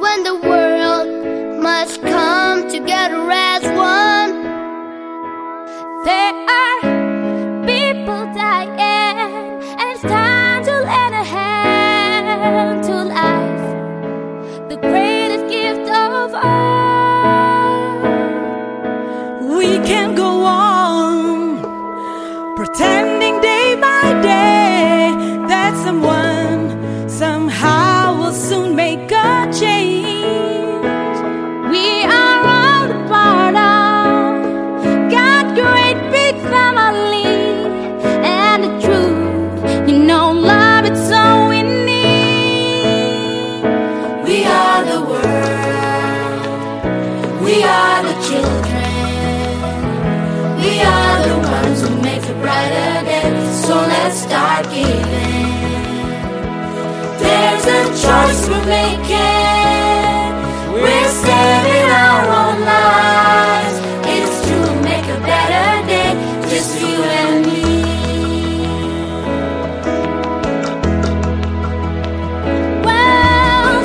when the world must come together as one. There are people dying, and it's time to lend a hand to life, the greatest gift of all. We can go on pretending. Will soon make a change. We are all a part of God's great big family, and the truth, you know, love it's all we need. We are the world. We are the children. We are the ones who make a brighter day. So let's start choice we're. We're saving our own lives. It's to make a better day. Just you and me. Well,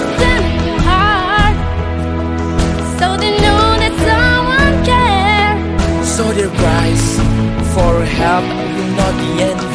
so they know that someone cares. So for help will not be